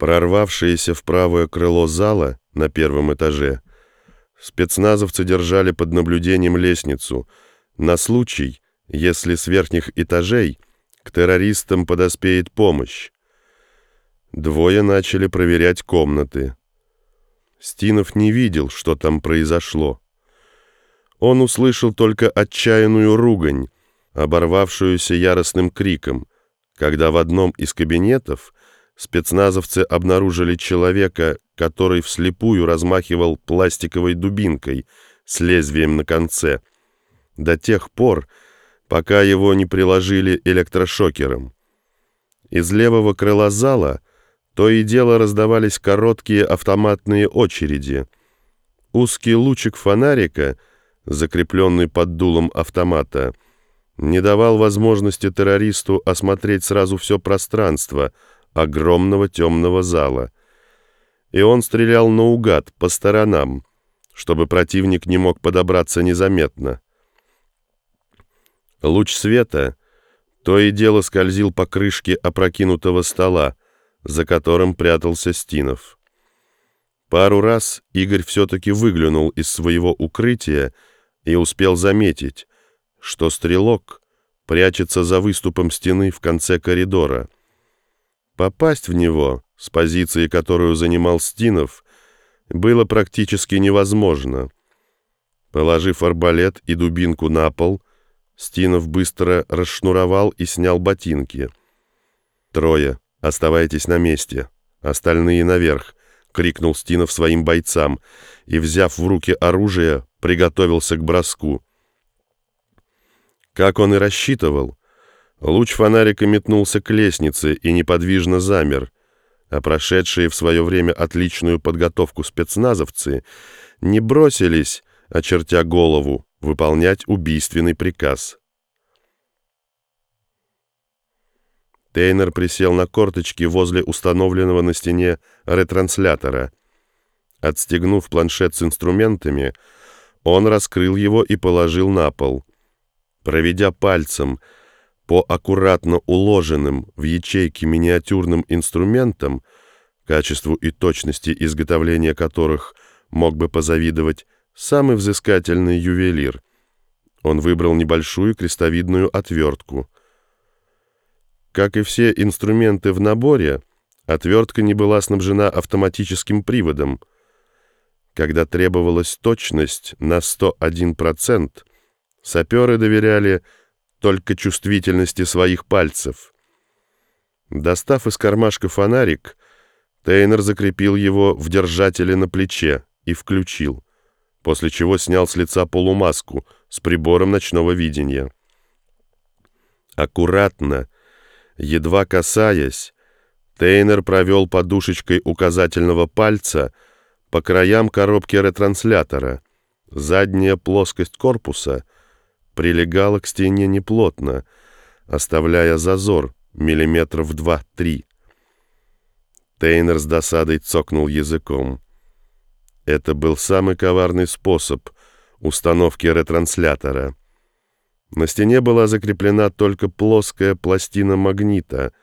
Прорвавшиеся в правое крыло зала на первом этаже, спецназовцы держали под наблюдением лестницу на случай, если с верхних этажей к террористам подоспеет помощь. Двое начали проверять комнаты. Стинов не видел, что там произошло. Он услышал только отчаянную ругань, оборвавшуюся яростным криком, когда в одном из кабинетов спецназовцы обнаружили человека, который вслепую размахивал пластиковой дубинкой с лезвием на конце, до тех пор, пока его не приложили электрошокером. Из левого крыла зала то и дело раздавались короткие автоматные очереди. Узкий лучик фонарика, закрепленный под дулом автомата, — не давал возможности террористу осмотреть сразу все пространство огромного темного зала. И он стрелял наугад, по сторонам, чтобы противник не мог подобраться незаметно. Луч света то и дело скользил по крышке опрокинутого стола, за которым прятался Стинов. Пару раз Игорь все-таки выглянул из своего укрытия и успел заметить, что стрелок прячется за выступом стены в конце коридора. Попасть в него, с позиции, которую занимал Стинов, было практически невозможно. Положив арбалет и дубинку на пол, Стинов быстро расшнуровал и снял ботинки. «Трое, оставайтесь на месте, остальные наверх», — крикнул Стинов своим бойцам и, взяв в руки оружие, приготовился к броску. Как он и рассчитывал, луч фонарика метнулся к лестнице и неподвижно замер, а прошедшие в свое время отличную подготовку спецназовцы не бросились, очертя голову, выполнять убийственный приказ. Тейнер присел на корточки возле установленного на стене ретранслятора. Отстегнув планшет с инструментами, он раскрыл его и положил на пол. Проведя пальцем по аккуратно уложенным в ячейке миниатюрным инструментам, качеству и точности изготовления которых мог бы позавидовать самый взыскательный ювелир, он выбрал небольшую крестовидную отвертку. Как и все инструменты в наборе, отвертка не была снабжена автоматическим приводом. Когда требовалась точность на 101%, Саперы доверяли только чувствительности своих пальцев. Достав из кармашка фонарик, Тейнер закрепил его в держателе на плече и включил, после чего снял с лица полумаску с прибором ночного видения. Аккуратно, едва касаясь, Тейнер провел подушечкой указательного пальца по краям коробки ретранслятора. Задняя плоскость корпуса — прилегала к стене неплотно, оставляя зазор миллиметров два-три. Тейнер с досадой цокнул языком. Это был самый коварный способ установки ретранслятора. На стене была закреплена только плоская пластина магнита,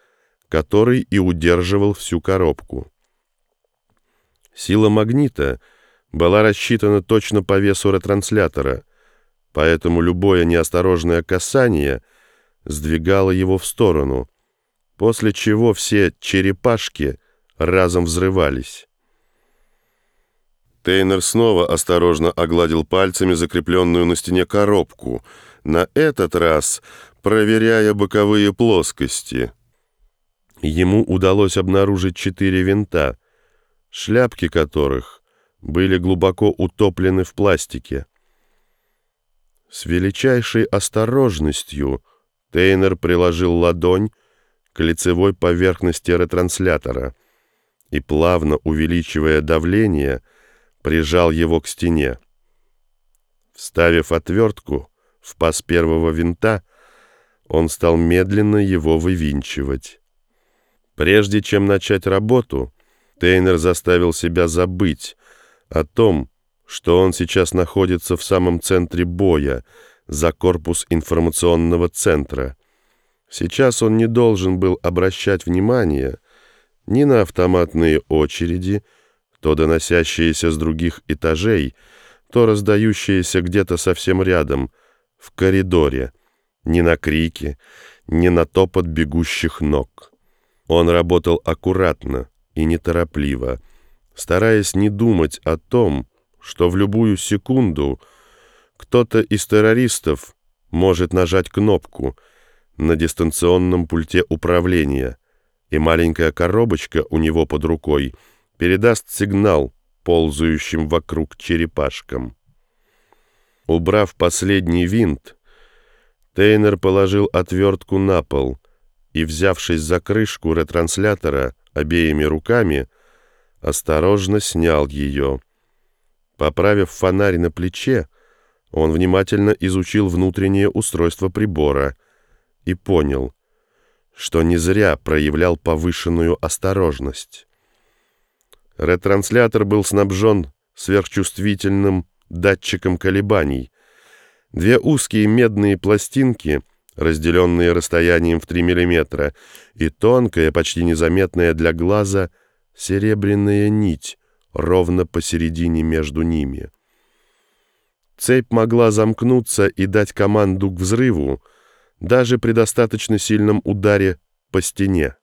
который и удерживал всю коробку. Сила магнита была рассчитана точно по весу ретранслятора, поэтому любое неосторожное касание сдвигало его в сторону, после чего все черепашки разом взрывались. Тейнер снова осторожно огладил пальцами закрепленную на стене коробку, на этот раз проверяя боковые плоскости. Ему удалось обнаружить четыре винта, шляпки которых были глубоко утоплены в пластике. С величайшей осторожностью Тейнер приложил ладонь к лицевой поверхности ретранслятора и, плавно увеличивая давление, прижал его к стене. Вставив отвертку в паз первого винта, он стал медленно его вывинчивать. Прежде чем начать работу, Тейнер заставил себя забыть о том, что он сейчас находится в самом центре боя, за корпус информационного центра. Сейчас он не должен был обращать внимание ни на автоматные очереди, то доносящиеся с других этажей, то раздающиеся где-то совсем рядом, в коридоре, ни на крики, ни на топот бегущих ног. Он работал аккуратно и неторопливо, стараясь не думать о том, что в любую секунду кто-то из террористов может нажать кнопку на дистанционном пульте управления, и маленькая коробочка у него под рукой передаст сигнал ползающим вокруг черепашкам. Убрав последний винт, Тейнер положил отвертку на пол и, взявшись за крышку ретранслятора обеими руками, осторожно снял ее. Поправив фонарь на плече, он внимательно изучил внутреннее устройство прибора и понял, что не зря проявлял повышенную осторожность. Ретранслятор был снабжен сверхчувствительным датчиком колебаний. Две узкие медные пластинки, разделенные расстоянием в 3 мм, и тонкая, почти незаметная для глаза, серебряная нить ровно посередине между ними. Цепь могла замкнуться и дать команду к взрыву, даже при достаточно сильном ударе по стене.